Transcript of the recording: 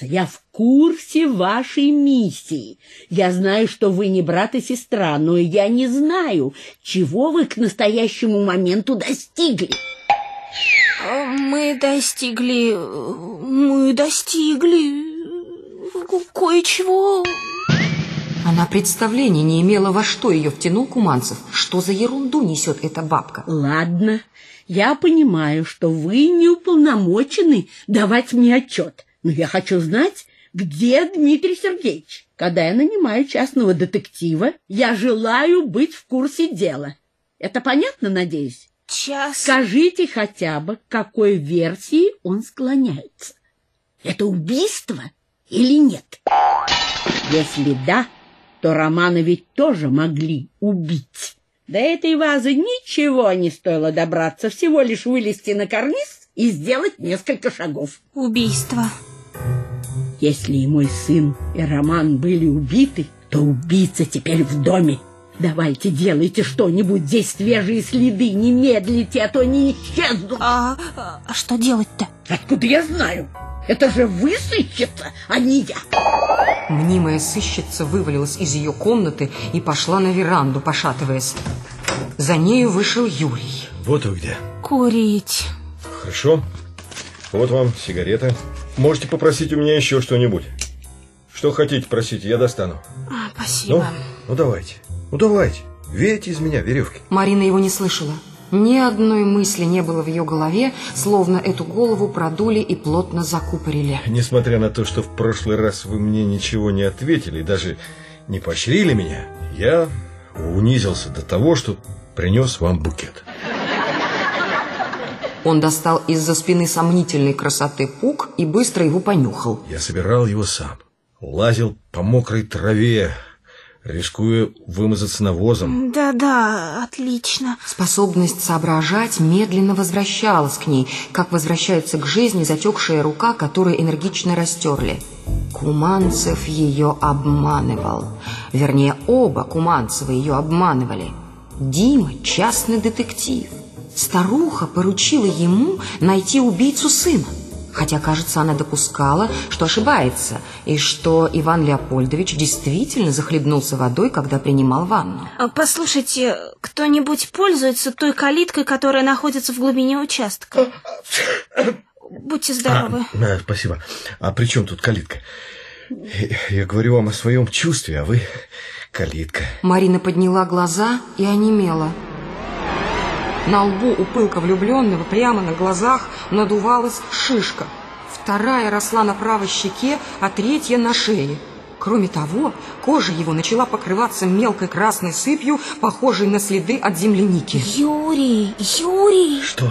волноваться. Я в курсе вашей миссии. Я знаю, что вы не брат и сестра, но я не знаю, чего вы к настоящему моменту достигли. А Мы достигли... Мы достигли... Кое-чего... Она представления не имела, во что ее втянул Куманцев. Что за ерунду несет эта бабка? Ладно, я понимаю, что вы не уполномочены давать мне отчет, но я хочу знать, где Дмитрий Сергеевич. Когда я нанимаю частного детектива, я желаю быть в курсе дела. Это понятно, надеюсь? Час... Скажите хотя бы, к какой версии он склоняется. Это убийство или нет? Если да, то Романа ведь тоже могли убить. До этой вазы ничего не стоило добраться, всего лишь вылезти на карниз и сделать несколько шагов. Убийство. Если и мой сын, и Роман были убиты, то убийца теперь в доме. Давайте делайте что-нибудь, здесь свежие следы, не медлите, а то не исчезнут. А, а что делать-то? Откуда я знаю? Это же вы сыщица, а не я. Мнимая сыщица вывалилась из ее комнаты и пошла на веранду, пошатываясь. За нею вышел Юрий. Вот вы где. Курить. Хорошо. Вот вам сигарета. Можете попросить у меня еще что-нибудь. Что хотите, просите, я достану. А, Ну, спасибо. ну давайте. Ну давайте. Вейте из меня веревки. Марина его не слышала. Ни одной мысли не было в ее голове, словно эту голову продули и плотно закупорили. Несмотря на то, что в прошлый раз вы мне ничего не ответили, даже не поощрили меня, я унизился до того, что принес вам букет. Он достал из-за спины сомнительной красоты пук и быстро его понюхал. Я собирал его сам. Лазил по мокрой траве, рискуя вымазаться навозом. Да-да, отлично. Способность соображать медленно возвращалась к ней, как возвращается к жизни затекшая рука, которую энергично растерли. Куманцев ее обманывал. Вернее, оба Куманцева ее обманывали. Дима – частный детектив. Старуха поручила ему найти убийцу сына. Хотя, кажется, она допускала, что ошибается, и что Иван Леопольдович действительно захлебнулся водой, когда принимал ванну. А, Послушайте, кто-нибудь пользуется той калиткой, которая находится в глубине участка? Будьте здоровы. А, да, спасибо. А при чем тут калитка? Я, я говорю вам о своем чувстве, а вы калитка. Марина подняла глаза и онемела. На лбу у пылка влюбленного прямо на глазах надувалась шишка. Вторая росла на правой щеке, а третья на шее. Кроме того, кожа его начала покрываться мелкой красной сыпью, похожей на следы от земляники. Юрий, Юрий! Что?